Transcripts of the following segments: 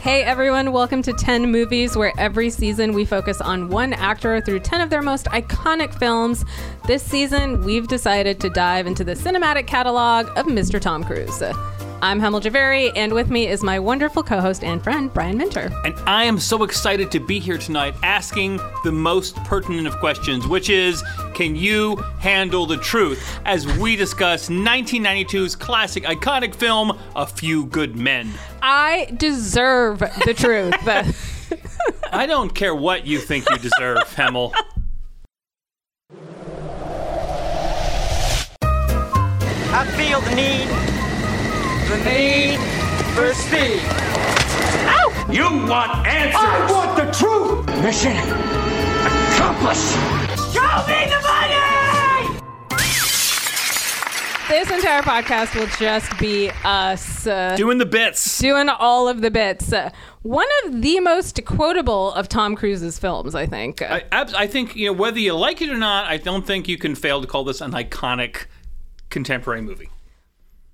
Hey everyone, welcome to 10 Movies, where every season we focus on one actor through 10 of their most iconic films. This season, we've decided to dive into the cinematic catalog of Mr. Tom Cruise. I'm Hemel Javeri, and with me is my wonderful co host and friend, Brian Minter. And I am so excited to be here tonight asking the most pertinent of questions, which is can you handle the truth? As we discuss 1992's classic iconic film, A Few Good Men. I deserve the truth. I don't care what you think you deserve, Hemel. I feel the need, the need for speed. You want answers! I want the truth. Mission accomplished. Show me the money! this entire podcast will just be us. Uh, Doing the bits. doing all of the bits. Uh, one of the most quotable of Tom Cruise's films, I think. I, abs- I think, you know, whether you like it or not, I don't think you can fail to call this an iconic contemporary movie.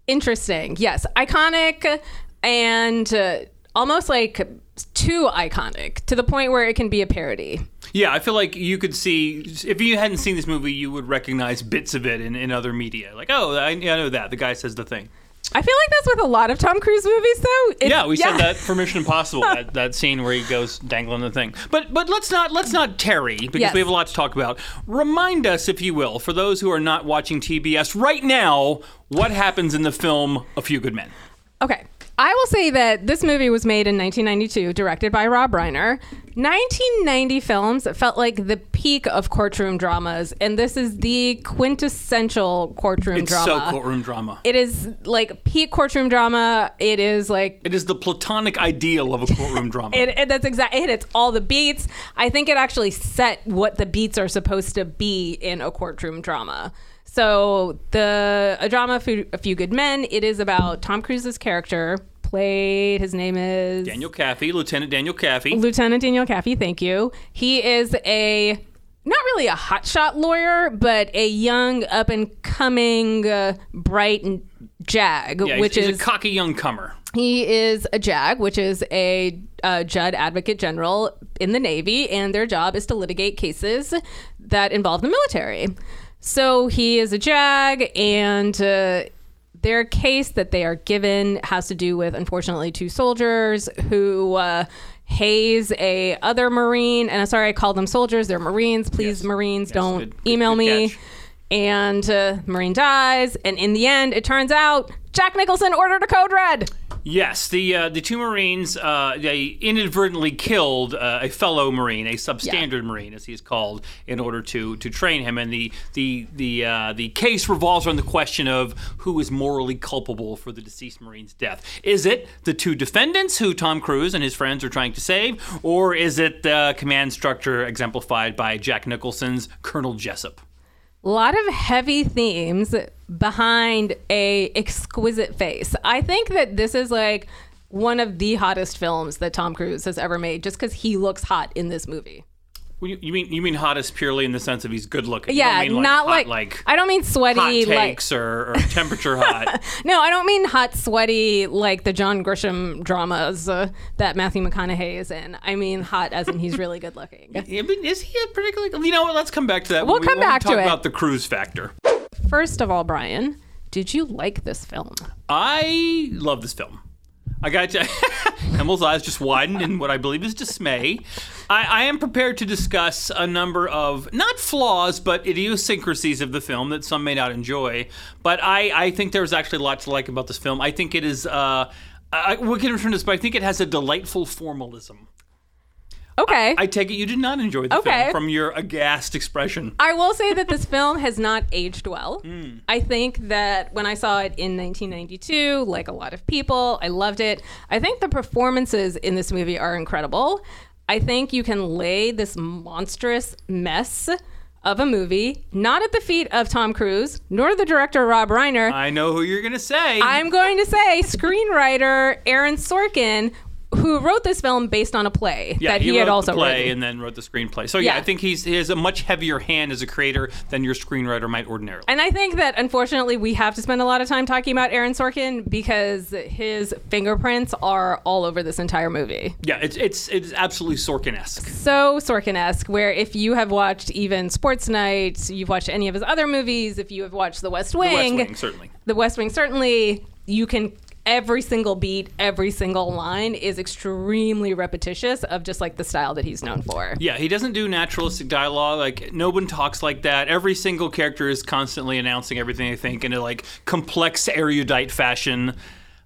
Interesting. Yes, iconic and uh, almost like too iconic to the point where it can be a parody. Yeah, I feel like you could see if you hadn't seen this movie, you would recognize bits of it in, in other media. Like, oh, I, I know that the guy says the thing. I feel like that's with a lot of Tom Cruise movies, though. It's- yeah, we said that for Mission Impossible. that, that scene where he goes dangling the thing. But but let's not let's not tarry because Yes. we have a lot to talk about. Remind us, if you will, for those who are not watching TBS right now, what happens in the film A Few Good Men. Okay. I will say that this movie was made in 1992, directed by Rob Reiner. 1990 films felt like the peak of courtroom dramas, and this is the quintessential courtroom It's drama. so courtroom drama. It is like peak courtroom drama. It is like it is the platonic ideal of a courtroom drama. it, it- that's exactly it. It's all the beats. I think it actually set what the beats are supposed to be in a courtroom drama. So the a drama, a few good men. It is about Tom Cruise's character played. His name is Daniel Kaffee, Lieutenant Daniel Kaffee. Lieutenant Daniel Kaffee. Thank you. He is a not really a hotshot lawyer, but a young, up and coming, uh, bright and jag, yeah, he's- which he's is a cocky young comer. he is a JAG, which is a uh, Judge Advocate General in the Navy, and their job is to litigate cases that involve the military. So he is a JAG, and uh, their case that they are given has to do with, unfortunately, two soldiers who. Uh, haze a other marine and i'm sorry i called them soldiers they're marines please marines don't good- good- email good me catch. and uh, marine dies and in the end it turns out jack nicholson ordered a code red Yes, the uh, the two Marines uh, they inadvertently killed uh, a fellow Marine, a substandard Marine, as he's called, in order to to train him. And the the the uh, the case revolves around the question of who is morally culpable for the deceased Marine's death. Is it the two defendants who Tom Cruise and his friends are trying to save, or is it the command structure exemplified by Jack Nicholson's Colonel Jessup? A lot of heavy themes behind a exquisite face. I think that this is like one of the hottest films that Tom Cruise has ever made just cuz he looks hot in this movie. Well, you, you mean you mean hottest purely in the sense of he's good looking? Yeah, mean, not hot, like, like I don't mean sweaty hot like takes or, or temperature hot. No, I don't mean hot sweaty like the John Grisham dramas uh, that Matthew McConaughey is in. I mean hot as in he's really good looking. Yeah, but is he a particularly? You know what? Let's come back to that. We'll we- come back to talk it. about the cruise factor. First of all, Brian, did you like this film? I love this film. I got to. Hemel's eyes just widened in what I believe is dismay. I, I am prepared to discuss a number of not flaws, but idiosyncrasies of the film that some may not enjoy. But I, I think there's actually a lot to like about this film. I think it is. Uh, I, we can return to this, but I think it has a delightful formalism. Okay. I take it you did not enjoy the Okay. film from your aghast expression. I will say that this film has not aged well. Hmm. I think that when I saw it in 1992, like a lot of people, I loved it. I think the performances in this movie are incredible. I think you can lay this monstrous mess of a movie not at the feet of Tom Cruise nor the director Rob Reiner. I know who you're gonna say. I'm going to say screenwriter Aaron Sorkin, who wrote this film based on a play Yeah, that he, wrote had also the play written. and then wrote the screenplay. So yeah, Yeah. I think he's he has a much heavier hand as a creator than your screenwriter might ordinarily. And I think that unfortunately we have to spend a lot of time talking about Aaron Sorkin because his fingerprints are all over this entire movie. yeah, it's it's it's absolutely Sorkin-esque. So Sorkin-esque, where if you have watched even Sports Night, you've watched any of his other movies, if you have watched The West Wing, The West Wing, certainly. The West Wing, certainly, you can. Every single beat, every single line is extremely repetitious of just like the style that he's known for. Yeah, he doesn't do naturalistic dialogue. Like no one talks like that. Every single character is constantly announcing everything they think in a like complex, erudite fashion.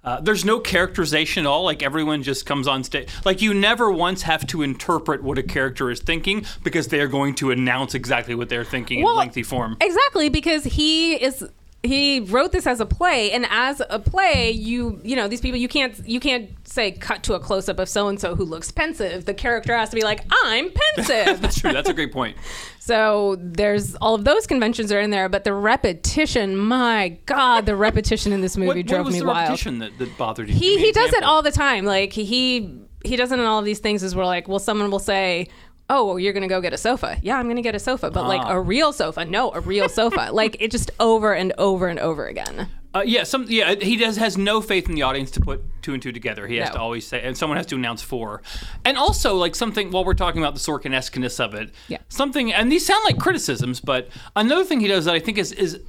Uh, there's no characterization at all. Like everyone just comes on stage. Like you never once have to interpret what a character is thinking because they are going to announce exactly what they're thinking Well, in lengthy form. Exactly, because he is he wrote this as a play and as a play you you know these people you can't you can't say cut to a close up of so and so who looks pensive the character has to be like i'm pensive That's true. That's a great point. so there's all of those conventions are in there but the repetition my god the repetition in this movie What, what drove was me the wild repetition that, that bothered you? He he does it all the time. Like he he does it in all of these things. Is where like, well, someone will say. Oh, well, you're gonna go get a sofa. Yeah, I'm gonna get a sofa, but like Ah. a real sofa. No, a real sofa. like it just over and over and over again. Uh, yeah, some yeah, he does has no faith in the audience to put two and two together. He has No. to always say, and someone has to announce four. And also, like something while we're talking about the Sorkin-esqueness of it, Yeah. something, and these sound like criticisms, but another thing he does that I think is is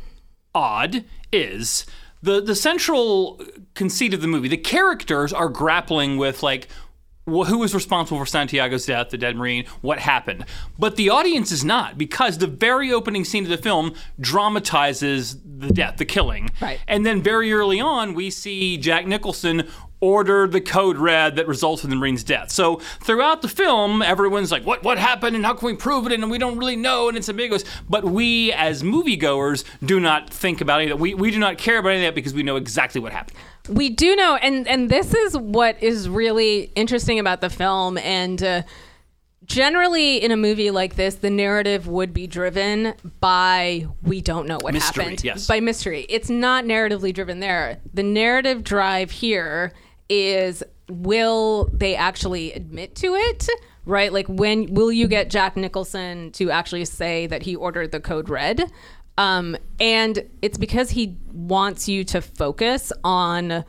odd is the the central conceit of the movie. The characters are grappling with like. Wh- Who was responsible for Santiago's death, the dead Marine? What happened? But the audience is not, because the very opening scene of the film dramatizes the death, the killing. Right. And then very early on, we see Jack Nicholson order the code red that results in the Marine's death. So throughout the film, everyone's like, "What what happened? And how can we prove it? And we don't really know, and it's ambiguous." But we, as moviegoers, do not think about any of that. We we do not care about any of that because we know exactly what happened. We do know, and and this is what is really interesting about the film. And uh, generally, in a movie like this, the narrative would be driven by we don't know what Mystery, happened. yes. By mystery. It's not narratively driven there. The narrative drive here is will they actually admit to it? Right? Like when will you get Jack Nicholson to actually say that he ordered the code red? Um, and it's because he wants you to focus on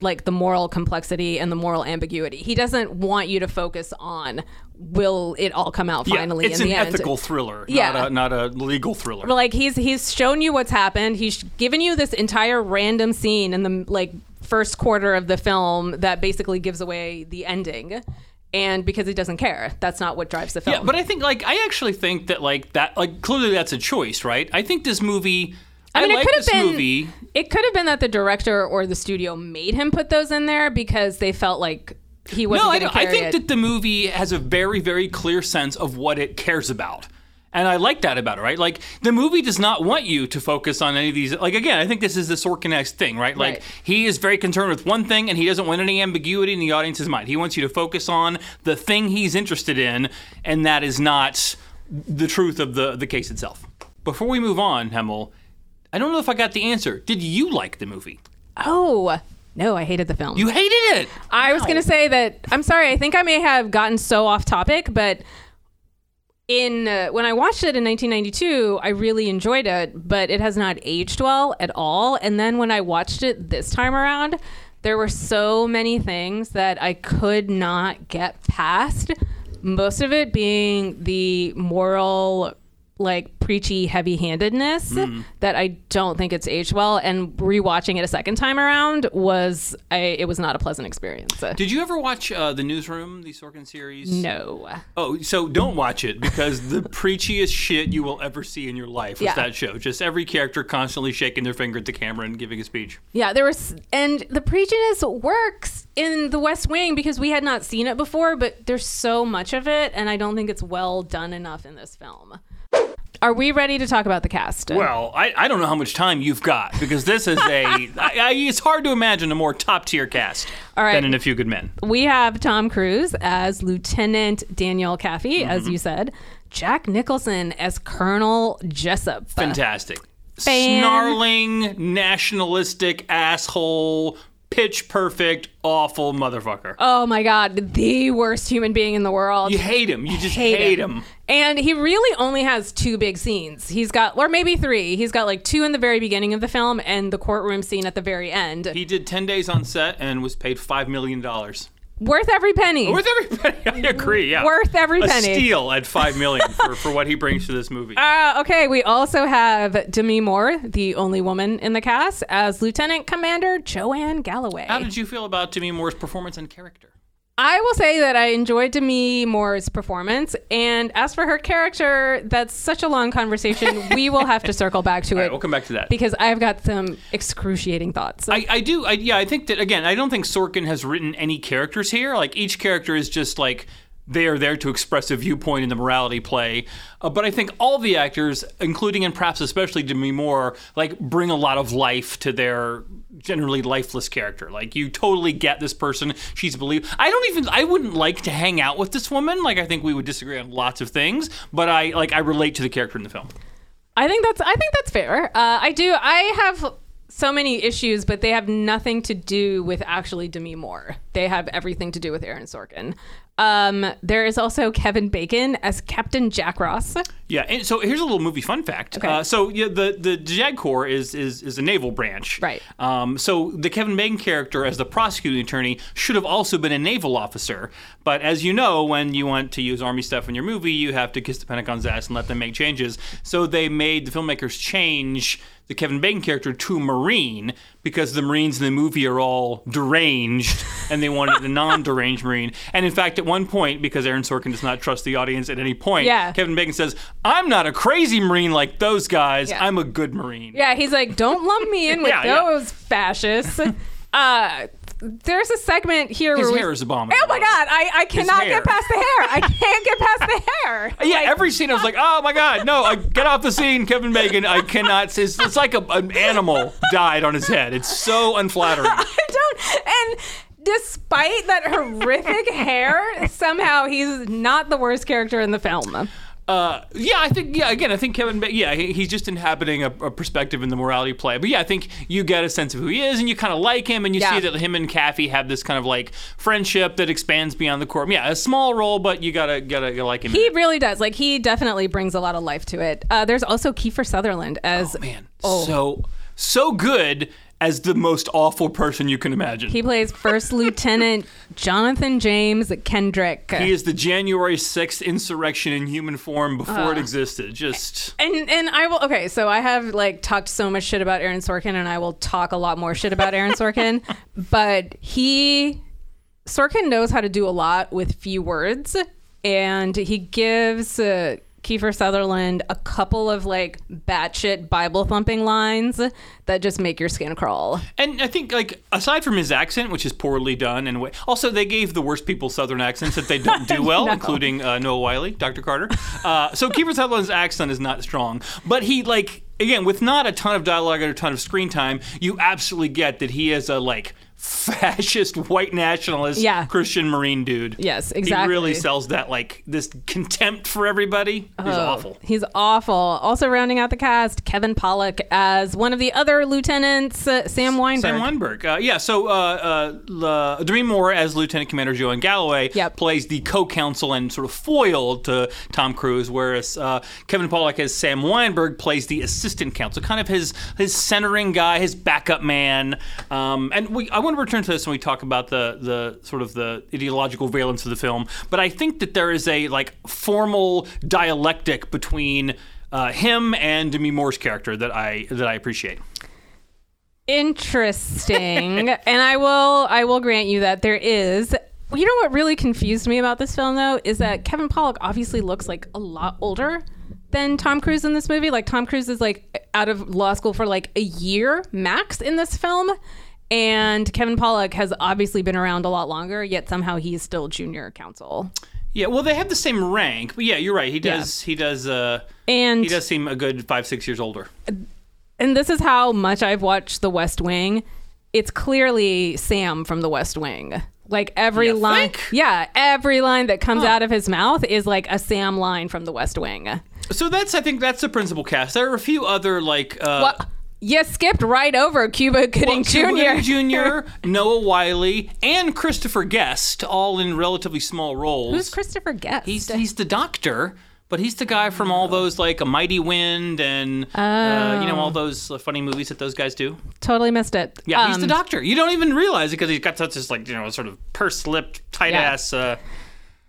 like the moral complexity and the moral ambiguity. He doesn't want you to focus on will it all come out finally yeah, it's in an the end. ethical thriller, Yeah. not a not a legal thriller. Like he's he's shown you what's happened. He's given you this entire random scene in the like first quarter of the film that basically gives away the ending. And because he doesn't care, that's not what drives the film. Yeah, but I think like I actually think that like that like clearly that's a choice, right? I think this movie. I, mean, it like could have been movie. it could have been that the director or the studio made him put those in there because they felt like he wasn't No, I, I think it. that the movie has a very, very clear sense of what it cares about. And I like that about it, right? Like the movie does not want you to focus on any of these. Like again, I think this is the Sorkin-esque thing, right? Like Right. he is very concerned with one thing, and he doesn't want any ambiguity in the audience's mind. He wants you to focus on the thing he's interested in, and that is not the truth of the the case itself. Before we move on, Hemel, I don't know if I got the answer. Did you like the movie? oh no, I hated the film. You hated it. I was going to say that I'm sorry. I think I may have gotten so off topic, but in uh, when I watched it in 1992, I really enjoyed it, but it has not aged well at all. And then when I watched it this time around, there were so many things that I could not get past. Most of it being the moral like preachy heavy-handedness that I don't think it's aged well and rewatching it a second time around was I, it was not a pleasant experience. Did you ever watch uh, the Newsroom, the Sorkin series? no. Oh, so don't watch it because the preachiest shit you will ever see in your life was Yeah. that show. Just every character constantly shaking their finger at the camera and giving a speech. Yeah, there was, and the preachiness works in The West Wing because we had not seen it before, but there's so much of it, and I don't think it's well done enough in this film. Are we ready to talk about the cast? Well, I, I don't know how much time you've got because this is a. I, I, it's hard to imagine a more top tier cast All right. than in A Few Good Men. we have Tom Cruise as Lieutenant Daniel Kaffee, Mm-hmm. as you said, Jack Nicholson as Colonel Jessup. Fantastic. Fan- Snarling, nationalistic asshole, pitch perfect, awful motherfucker. Oh my god, the worst human being in the world. you hate him. You just hate, him. And he really only has two big scenes. He's got, or maybe three. He's got like two in the very beginning of the film and the courtroom scene at the very end. He did 10 days on set and was paid $5 million. Worth every penny. Worth every penny. I agree, yeah. Worth every a penny. steal at 5 million for, for what he brings to this movie. Uh, okay, we also have Demi Moore, the only woman in the cast, as Lieutenant Commander Joanne Galloway. How did you feel about Demi Moore's performance and character? I will say that I enjoyed Demi Moore's performance, and as for her character, that's such a long conversation. we will have to circle back to it right, we'll come back to that. because I've got some excruciating thoughts. I, I do. I, yeah, I think that again. I don't think Sorkin has written any characters here. Like each character is just like they are there to express a viewpoint in the morality play. Uh, but I think all the actors, including and perhaps especially Demi Moore, like bring a lot of life to their generally lifeless character. Like you totally get this person. She's believe. I don't even. I wouldn't like to hang out with this woman. Like I think we would disagree on lots of things. But I like I relate to the character in the film. I think that's I think that's fair. Uh, I do. I have so many issues, but they have nothing to do with actually Demi Moore. They have everything to do with Aaron Sorkin. Um, there is also Kevin Bacon as Captain Jack Ross. Yeah, and so here's a little movie fun fact. Okay. Uh, so yeah, the the JAG Corps is is is a naval branch. Right. Um, so the Kevin Bacon character as the prosecuting attorney should have also been a naval officer. But as you know, when you want to use army stuff in your movie, you have to kiss the Pentagon's ass and let them make changes. So they made the filmmakers change the Kevin Bacon character to Marine because the Marines in the movie are all deranged and they wanted a non-deranged Marine. And in fact, at one point, because Aaron Sorkin does not trust the audience at any point, Yeah. Kevin Bacon says, I'm not a crazy Marine like those guys. Yeah. I'm a good Marine. Yeah, he's like, don't lump me in with Yeah, yeah. those fascists. Uh, there's a segment here His where we- hair is abominable. Oh my god, I, I cannot get past the hair. I can't get past the hair. Yeah, Like, every scene I was like, oh my god, no, I, get off the scene, Kevin Bacon. I cannot. It's, it's like a, an animal died on his head. It's so unflattering. I don't. And despite that horrific hair, somehow he's not the worst character in the film. Uh, yeah, I think. Yeah, again, I think Kevin. Yeah, he, he's just inhabiting a, a perspective in the morality play. But yeah, I think you get a sense of who he is, and you kind of like him, and you Yeah. see that him and Kathy have this kind of like friendship that expands beyond the court. Yeah, a small role, but you gotta gotta, gotta like him. He really does. Like he definitely brings a lot of life to it. Uh, there's also Kiefer Sutherland as oh man, Oh. so so good as the most awful person you can imagine. he plays First Lieutenant Jonathan James Kendrick. He is the January 6th insurrection in human form before Uh. it existed. Just And and I will okay, so I have like talked so much shit about Aaron Sorkin and I will talk a lot more shit about Aaron Sorkin, but he Sorkin knows how to do a lot with few words and he gives uh, Kiefer Sutherland a couple of like batshit Bible thumping lines that just make your skin crawl. and I think like aside from his accent, which is poorly done, and also they gave the worst people Southern accents that they don't do well, No. including uh, Noah Wyle, Dr. Carter. Uh, so Kiefer Sutherland's accent is not strong, but he like again with not a ton of dialogue or a ton of screen time, you absolutely get that he is a like fascist white nationalist Yeah. Christian Marine dude. Yes, exactly. He really sells that like this contempt for everybody. He's Oh, awful. He's awful. Also rounding out the cast, Kevin Pollak as one of the other lieutenants, uh, Sam Weinberg. Sam Weinberg. Uh, yeah, so uh, uh, Demi Moore as Lieutenant Commander Joanne Galloway Yep. plays the co-counsel and sort of foil to Tom Cruise, whereas uh, Kevin Pollak as Sam Weinberg plays the assistant counsel, kind of his his centering guy, his backup man. Um, and we, I want to return to this when we talk about the the sort of the ideological valence of the film, but I think that there is a like formal dialectic between. Uh, him and Demi Moore's character that I that I appreciate. Interesting. and I will I will grant you that there is you know what really confused me about this film though is that Kevin Pollak obviously looks like a lot older than Tom Cruise in this movie. Like Tom Cruise is like out of law school for like a year max in this film. And Kevin Pollak has obviously been around a lot longer, yet somehow he's still junior counsel. Yeah, well, they have the same rank, but yeah, you're right. He Yeah. does. He does. Uh, And he does seem a good five, six years older. and this is how much I've watched The West Wing. It's clearly Sam from The West Wing. Like every You line, think? yeah, every line that comes out of his mouth is like a Sam line from The West Wing. So that's. I think that's the principal cast. There are a few other like. Uh, What? You skipped right over Cuba Gooding Well, Cuba Jr. Gooding Jr., Noah Wyle, and Christopher Guest, all in relatively small roles. Who's Christopher Guest? He's he's the doctor, but he's the guy from all those like A Mighty Wind and uh, you know all those uh, funny movies that those guys do. totally missed it. Yeah, he's Um, the doctor. You don't even realize it because he's got such this like you know sort of pursed-lipped, tight-ass, uh,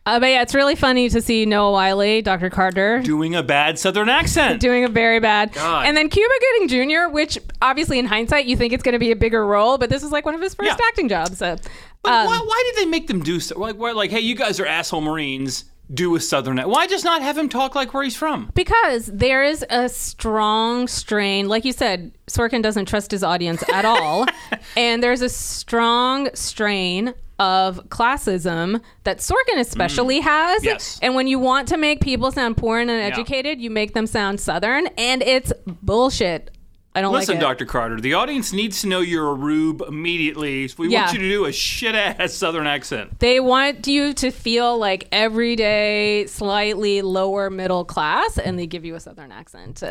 Uh, but yeah, it's really funny to see Noah Wyle, Dr. Carter, doing a bad Southern accent. doing a very bad. God. And then Cuba Gooding Jr., which obviously in hindsight you think it's going to be a bigger role, but this is like one of his first Yeah. acting jobs. So, But um, why, why did they make them do so? Like, why, like, hey, you guys are asshole Marines. Do a Southern. ac- Why just not have him talk like where he's from? Because there is a strong strain, like you said, Sorkin doesn't trust his audience at all. and there's a strong strain of classism that Sorkin especially has. Mm. Yes. And when you want to make people sound poor and uneducated, you make them sound Southern, and it's bullshit. I don't Listen, like. Dr. Carter, the audience needs to know you're a rube immediately. So we Yeah. want you to do a shit ass Southern accent. They want you to feel like everyday, slightly lower middle class, and they give you a Southern accent.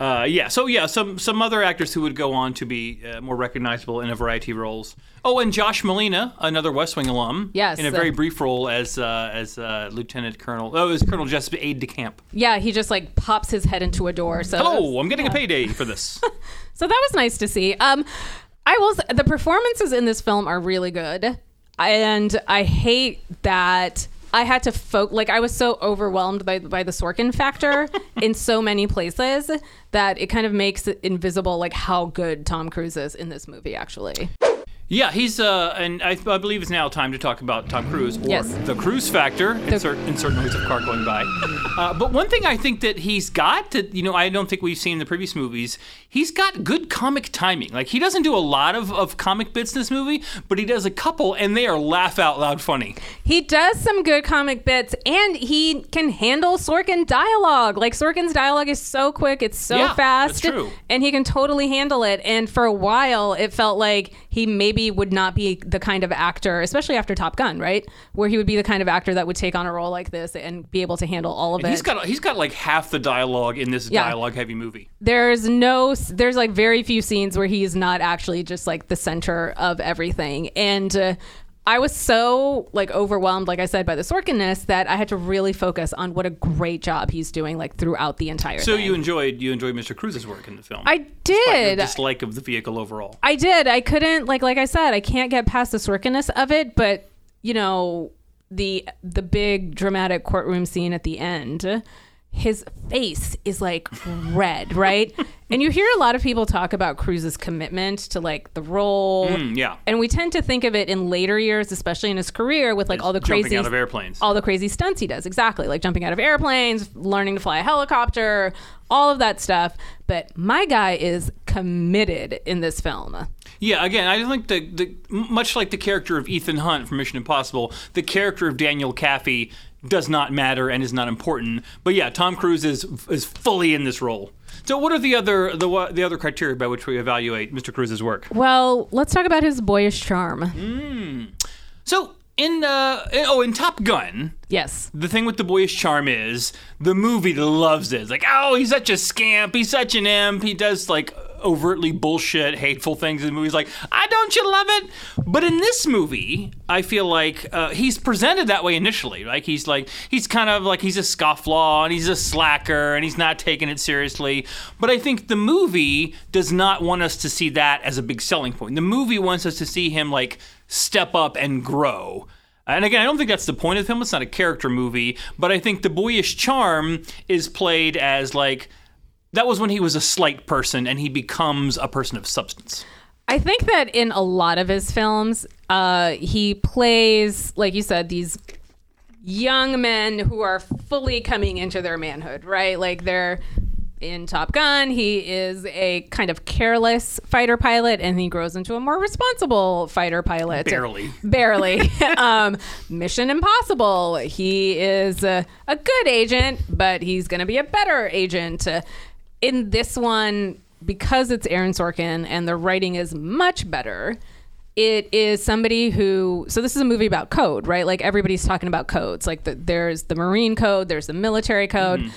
Uh, yeah, so yeah, some some other actors who would go on to be uh, more recognizable in a variety of roles. Oh, and Josh Malina, another West Wing alum, Yes. in a very brief role as uh, as uh, Lieutenant Colonel. Oh, as Colonel Jessup aide de camp. Yeah, he just like pops his head into a door. So Oh, I'm getting a payday for this. So that was nice to see. Um, I will. s- The performances in this film are really good, and I hate that I had to folk. Like I was so overwhelmed by by the Sorkin factor in so many places that it kind of makes it invisible, like how good Tom Cruise is in this movie. Actually, Yeah, he's uh, and I, I believe it's now time to talk about Tom Cruise or Yes. the Cruise factor. Insert insert noise of car going by. Uh, but one thing I think that he's got that you know I don't think we've seen in the previous movies. He's got good comic timing. Like he doesn't do a lot of, of comic bits in this movie, but he does a couple, and they are laugh out loud funny. he does some good comic bits, and he can handle Sorkin dialogue. Like Sorkin's dialogue is so quick, it's so Yeah, fast, that's true. and he can totally handle it. And for a while, it felt like he maybe would not be the kind of actor, especially after Top Gun, right? Where he would be the kind of actor that would take on a role like this and be able to handle all of it. He's got he's got like half the dialogue in this Yeah. dialogue heavy movie. there's no there's like very few scenes where he's not actually just like the center of everything and uh, I was so like overwhelmed, like I said, by the Sorkinness that I had to really focus on what a great job he's doing, like throughout the entire. So thing. you enjoyed you enjoyed Mr. Cruise's work in the film. I did. dislike of the vehicle overall. I did. I couldn't like like I said, I can't get past the Sorkinness of it, but you know, the the big dramatic courtroom scene at the end, his face is like red, right? and you hear a lot of people talk about Cruise's commitment to like the role. Mm, yeah. And we tend to think of it in later years, especially in his career, with like all the Jumping crazy out of airplanes. all the crazy stunts he does. Exactly. Like jumping out of airplanes, learning to fly a helicopter, all of that stuff. But my guy is committed in this film. Yeah, again, I think the, the much like the character of Ethan Hunt from Mission Impossible, the character of Daniel Kaffee does not matter and is not important. But yeah, Tom Cruise is is fully in this role. So, what are the other the the other criteria by which we evaluate Mr. Cruise's work? Well, let's talk about his boyish charm. So, in uh, in- oh, in Top Gun, Yes. the thing with the boyish charm is the movie loves it. It's like, oh, he's such a scamp. He's such an imp. He does like overtly bullshit, hateful things in movies. Like, I don't you love it? But in this movie, I feel like uh, he's presented that way initially. Like he's like he's kind of like he's a scofflaw and he's a slacker and he's not taking it seriously. But I think the movie does not want us to see that as a big selling point. The movie wants us to see him like step up and grow. And again, I don't think that's the point of film. It's not a character movie, but I think the boyish charm is played as like that was when he was a slight person and he becomes a person of substance. I think that in a lot of his films, uh, he plays, like you said, these young men who are fully coming into their manhood, right? Like they're in Top Gun, he is a kind of careless fighter pilot and he grows into a more responsible fighter pilot. Barely. Barely. um, Mission Impossible, he is a, a good agent, but he's going to be a better agent. In this one, because it's Aaron Sorkin and the writing is much better, it is somebody who so this is a movie about code right like everybody's talking about codes like the, there's the marine code there's the military code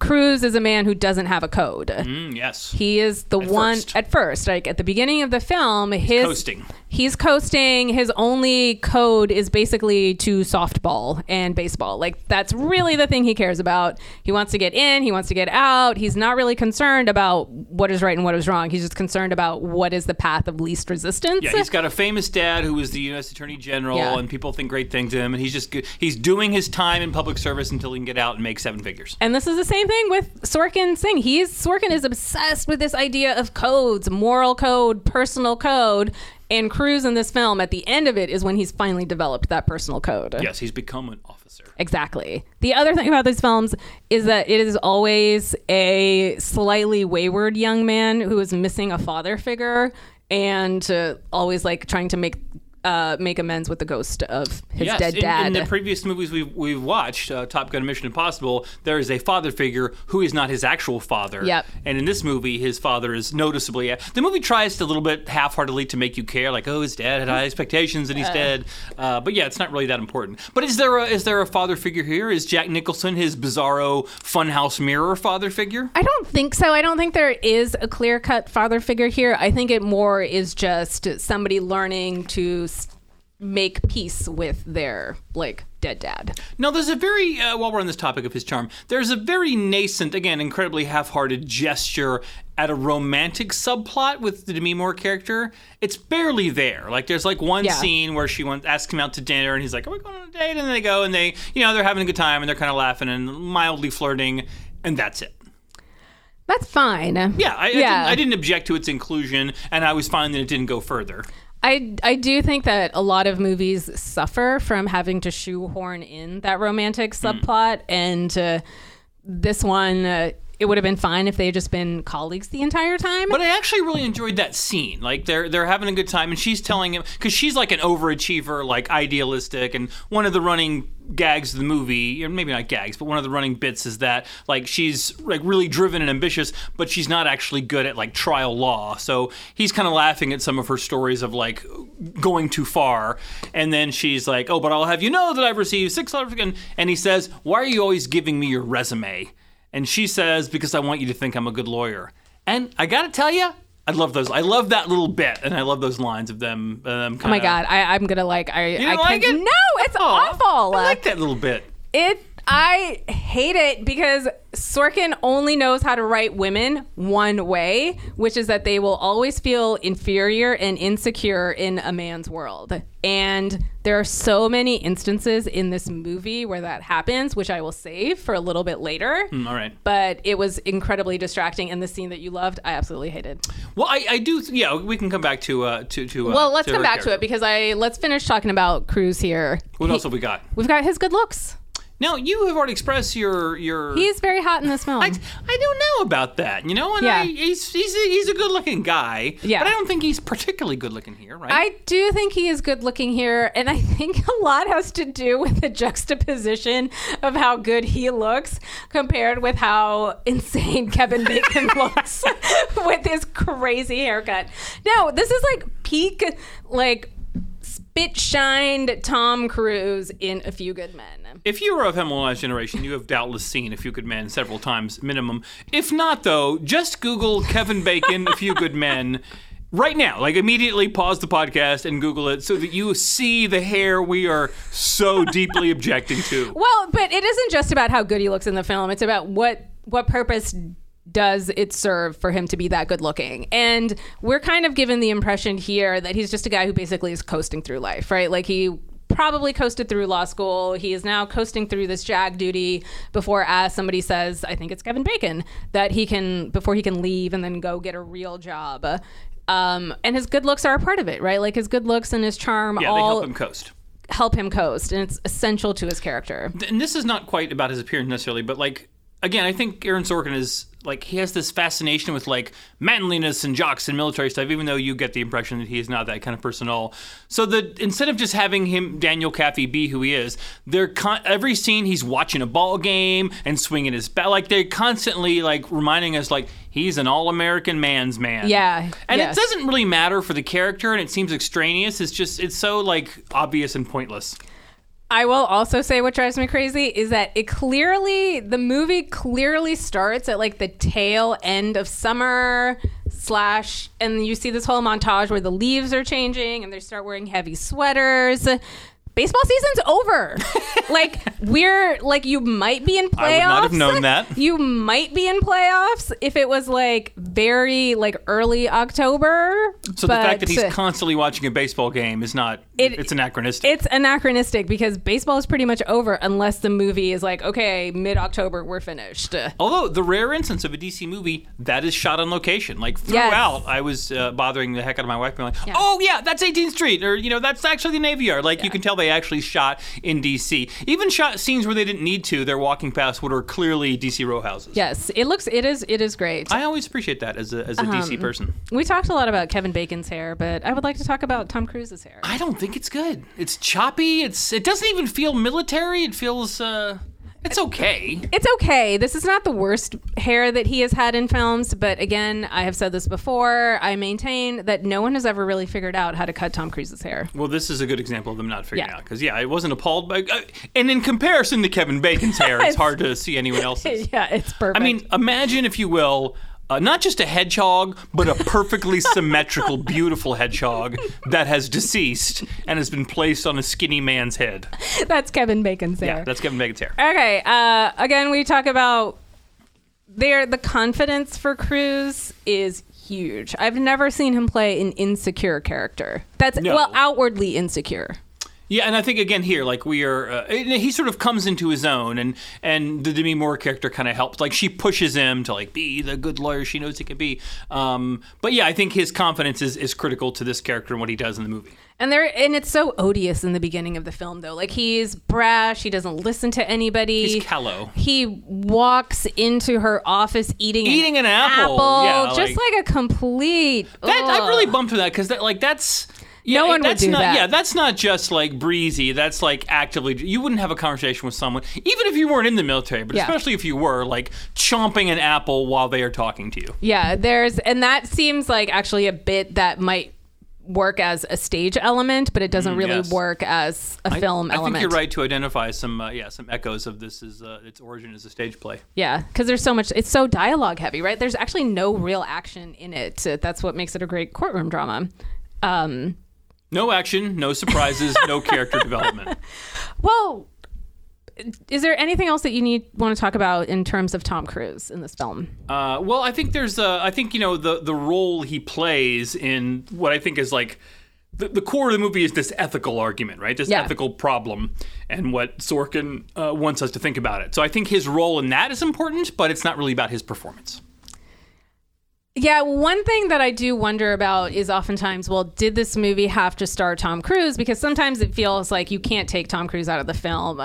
Cruise is a man who doesn't have a code. Mm, yes. He is the one first. at first, like at the beginning of the film, his coasting. He's coasting. His only code is basically to softball and baseball. Like that's really the thing he cares about. He wants to get in, he wants to get out. He's not really concerned about what is right and what is wrong. He's just concerned about what is the path of least resistance. Yeah, he's got a famous dad who was the U.S. Attorney General, Yeah. and people think great things of him. And he's just he's doing his time in public service until he can get out and make seven figures. And this is the same thing with Sorkin Singh. He's Sorkin is obsessed with this idea of codes, moral code, personal code. And Cruise in this film, at the end of it, is when he's finally developed that personal code. Yes, he's become an officer. Exactly. The other thing about these films is that it is always a slightly wayward young man who is missing a father figure and uh, always like trying to make uh, make amends with the ghost of his yes, dead in, dad. in the previous movies we've, we've watched, uh, Top Gun, Mission Impossible, there is a father figure who is not his actual father. Yep. And in this movie, his father is noticeably. The movie tries to a little bit half-heartedly to make you care, like, oh, his dad had high expectations and he's dead. Uh, but yeah, it's not really that important. But is there a, is there a father figure here? Is Jack Nicholson his bizarro funhouse mirror father figure? I don't think so. I don't think there is a clear cut father figure here. I think it more is just somebody learning to make peace with their like dead dad. No, there's a very, uh, while we're on this topic of his charm, there's a very nascent, again, incredibly half hearted gesture at a romantic subplot with the Demi Moore character. It's barely there. Like, there's like one Yeah. scene where she wants, asks him out to dinner, and he's like, Are we going on a date? And they go, and they, you know, they're having a good time, and they're kind of laughing and mildly flirting, and that's it. That's fine. Yeah, I, I, Yeah. didn't, I didn't object to its inclusion, and I was fine that it didn't go further. I, I do think that a lot of movies suffer from having to shoehorn in that romantic Hmm. subplot, and uh, this one, uh, it would have been fine if they had just been colleagues the entire time. But I actually really enjoyed that scene. Like they're they're having a good time, and she's telling him because she's like an overachiever, like idealistic, and one of the running gags of the movie, maybe not gags, but one of the running bits is that like she's like really driven and ambitious, but she's not actually good at like trial law. So he's kind of laughing at some of her stories of like going too far, and then she's like, "Oh, but I'll have you know that I've received six letters," and and he says, "Why are you always giving me your resume?" And she says, "Because I want you to think I'm a good lawyer." And I gotta tell you, I love those. I love that little bit, and I love those lines of them. them oh my god, I, I'm gonna like I you I like can't. it? No, it's Oh, awful. I like that little bit. It I hate it because Sorkin only knows how to write women one way, which is that they will always feel inferior and insecure in a man's world. And there are so many instances in this movie where that happens, which I will save for a little bit later. Mm, all right. But it was incredibly distracting, and the scene that you loved, I absolutely hated. Well, I, I do. th- Yeah, we can come back to uh, to to. Uh, Well, let's to come back to it because I let's finish talking about Cruise here. What He- else have we got? We've got his good looks. Now you have already expressed your your. He's very hot in this film. I, I don't know about that. You know, and Yeah. I, he's he's a, he's a good looking guy. Yeah. But I don't think he's particularly good looking here, right? I do think he is good looking here, and I think a lot has to do with the juxtaposition of how good he looks compared with how insane Kevin Bacon looks with his crazy haircut. No, this is like peak, like spit shined Tom Cruise in A Few Good Men. If you are of Hemlock's generation, you have doubtless seen A Few Good Men several times minimum. If not, though, just Google Kevin Bacon, A Few Good Men. Right now, like immediately pause the podcast and Google it so that you see the hair we are so deeply objecting to. Well, but it isn't just about how good he looks in the film. It's about what what purpose does it serve for him to be that good looking. And we're kind of given the impression here that he's just a guy who basically is coasting through life, right? Like he probably coasted through law school. He is now coasting through this JAG duty before as somebody says, I think it's Kevin Bacon, that he can before he can leave and then go get a real job. Um, and his good looks are a part of it, right? Like his good looks and his charm Yeah, they help him coast. help him coast, and it's essential to his character. and this is not quite about his appearance necessarily, but like again, I think Aaron Sorkin is like he has this fascination with like manliness and jocks and military stuff, even though you get the impression that he is not that kind of person at all. So that instead of just having him Daniel Kaffee be who he is, they're con- every scene he's watching a ball game and swinging his bat. Like they're constantly like reminding us like he's an all-American man's man. Yeah, and yes. it doesn't really matter for the character, and it seems extraneous. It's just it's so like obvious and pointless. I will also say what drives me crazy is that it clearly the movie clearly starts at like the tail end of summer slash and you see this whole montage where the leaves are changing and they start wearing heavy sweaters. Baseball season's over. like we're like you might be in playoffs. I would not have known that. You might be in playoffs if it was like very like early October. So the fact that he's constantly watching a baseball game is not. It- it's anachronistic. it's anachronistic because baseball is pretty much over unless the movie is like, okay, mid October, we're finished. Although the rare instance of a DC movie that is shot on location, like Yes. throughout, I was uh, bothering the heck out of my wife, being like, Yeah. "Oh yeah, that's 18th Street," or you know, "That's actually the Navy Yard." Like you can tell they actually shot in DC. Even shot scenes where they didn't need to. They're walking past what are clearly DC row houses. Yes, it looks, it is, it is great. I always appreciate that as a as a DC Um, person. we talked a lot about Kevin Bacon's hair, but I would like to talk about Tom Cruise's hair. I don't think it's good. It's choppy. It's it doesn't even feel military. It feels uh, it's okay. It's okay. This is not the worst hair that he has had in films, but again, I have said this before. I maintain that no one has ever really figured out how to cut Tom Cruise's hair. Well, this is a good example of them not figuring Yeah. out because yeah, I wasn't appalled by. Uh, and in comparison to Kevin Bacon's hair, it's hard to see anyone else's. yeah, it's perfect. I mean, imagine if you will. Uh, not just a hedgehog, but a perfectly symmetrical, beautiful hedgehog that has deceased and has been placed on a skinny man's head. that's Kevin Bacon's hair. Yeah, that's Kevin Bacon's hair. Okay. Uh, again, we talk about there. The confidence for Cruise is huge. I've never seen him play an insecure character. That's No. well outwardly insecure. Yeah, and I think again here, like we are, uh, he sort of comes into his own, and and the Demi Moore character kind of helps. Like she pushes him to like be the good lawyer she knows he can be. Um, but yeah, I think his confidence is is critical to this character and what he does in the movie. And there, and it's so odious in the beginning of the film, though. Like he's brash. He doesn't listen to anybody. He's callow. He walks into her office eating Eating an apple. Yeah, just like- like, a complete. That I really bumped with that because that like that's. Yeah, No one would that's do not, that. Yeah, that's not just like breezy. That's like actively. You wouldn't have a conversation with someone, even if you weren't in the military, but Yeah. especially if you were, like chomping an apple while they are talking to you. Yeah, there's, and that seems like actually a bit that might work as a stage element, but it doesn't really Mm, yes. work as a film I element. I think you're right to identify some, uh, yeah, some echoes of this as uh, its origin as a stage play. Yeah, because there's so much. It's so dialogue heavy, right? There's actually no real action in it. That's what makes it a great courtroom drama. Um, No action, no surprises, no character development. well, is there anything else that you need want to talk about in terms of Tom Cruise in this film? Uh, well, I think there's, uh, I think you know the the role he plays in what I think is like. The, the core of the movie is this ethical argument, right? This Yeah. ethical problem, and what Sorkin uh, wants us to think about it. So I think his role in that is important, but it's not really about his performance. Yeah, one thing that I do wonder about is oftentimes, well, did this movie have to star Tom Cruise? Because sometimes it feels like you can't take Tom Cruise out of the film.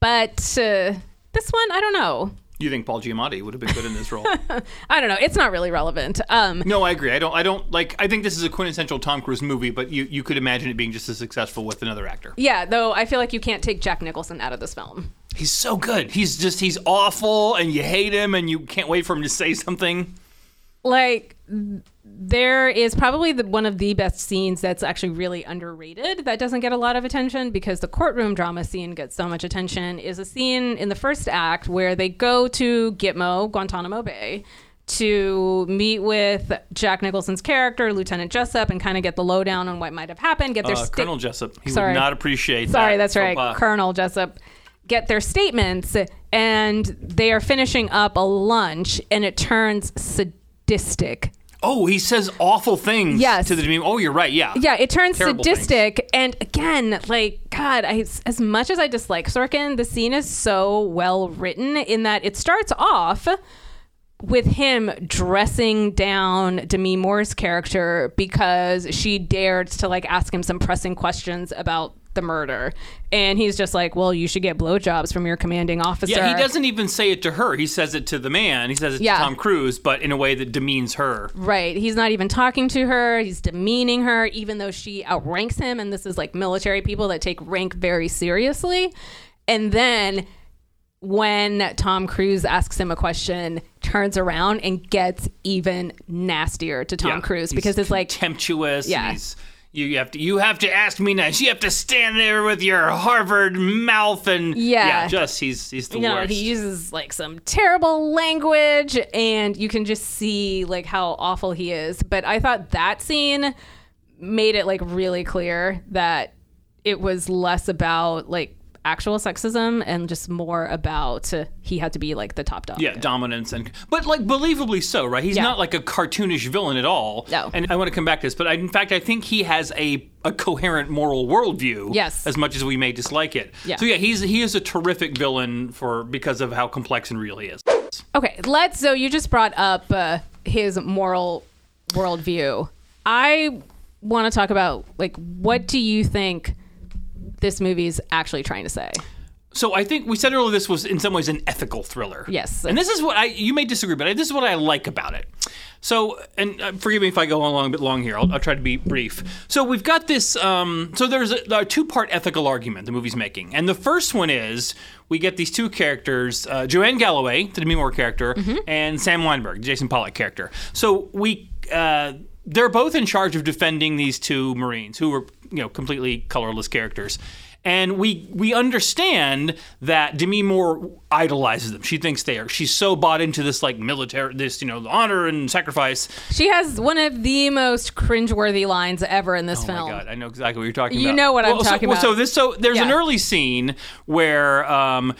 But uh, this one, I don't know. You think Paul Giamatti would have been good in this role? I don't know. It's not really relevant. Um, no, I agree. I don't. I don't like. I think this is a quintessential Tom Cruise movie, but you you could imagine it being just as successful with another actor. yeah, though I feel like you can't take Jack Nicholson out of this film. He's so good. He's just he's awful, and you hate him, and you can't wait for him to say something. Like, there is probably the, one of the best scenes that's actually really underrated that doesn't get a lot of attention because the courtroom drama scene gets so much attention is a scene in the first act where they go to Gitmo, Guantanamo Bay, to meet with Jack Nicholson's character, Lieutenant Jessup, and kind of get the lowdown on what might have happened, get their Uh, sta- Colonel Jessup. He Sorry. would not appreciate. Sorry, that that's right. Colonel Jessup get their statements and they are finishing up a lunch and it turns sadistic. Oh, he says awful things. Yes. To the meme. Oh, you're right. Yeah. Yeah, it turns Terrible sadistic. And again, like, God, I, as much as I dislike Sorkin, the scene is so well written in that it starts off with him dressing down Demi Moore's character because she dared to like ask him some pressing questions about the murder. And he's just like, Well, you should get blowjobs from your commanding officer. Yeah, he doesn't even say it to her. He says it to the man. He says it Yeah. to Tom Cruise, but in a way that demeans her. Right. He's not even talking to her. He's demeaning her, even though she outranks him. And this is like military people that take rank very seriously. And then when Tom Cruise asks him a question, turns around and gets even nastier to Tom Yeah. Cruise because it's like, contemptuous. Yeah. You have to you have to ask me nice. You have to stand there with your Harvard mouth and Yeah. just he's he's the you know, worst. he uses like some terrible language, and you can just see like how awful he is. But I thought that scene made it like really clear that it was less about like actual sexism and just more about uh, he had to be like the top dog. yeah, dominance and but like believably so, right? He's Yeah. not like a cartoonish villain at all. No. And I want to come back to this, but I, in fact, I think he has a a coherent moral worldview. Yes. As much as we may dislike it. Yeah. So yeah, he's he is a terrific villain for because of how complex and real he is. Okay, let's. So you just brought up uh, his moral worldview. I want to talk about like what do you think this movie's actually trying to say? So I think we said earlier this was in some ways an ethical thriller. Yes. And this is what I you may disagree, but I, this is what I like about it. So, and uh, forgive me if I go on a long bit long here. I'll, I'll try to be brief. So we've got this. Um, so there's a, a two-part ethical argument the movie's making, and the first one is we get these two characters, uh, Joanne Galloway, the Demi Moore character, and Sam Weinberg, the Jason Pollock character. So we. Uh, they're both in charge of defending these two Marines who are, you know, completely colorless characters. And we we understand that Demi Moore idolizes them. She thinks they are. She's so bought into this like military, this you know, honor and sacrifice. She has one of the most cringeworthy lines ever in this Oh film. Oh my god, I know exactly what you're talking You about. You know what I'm Well, so- talking well, So this, so there's an early scene where. Um,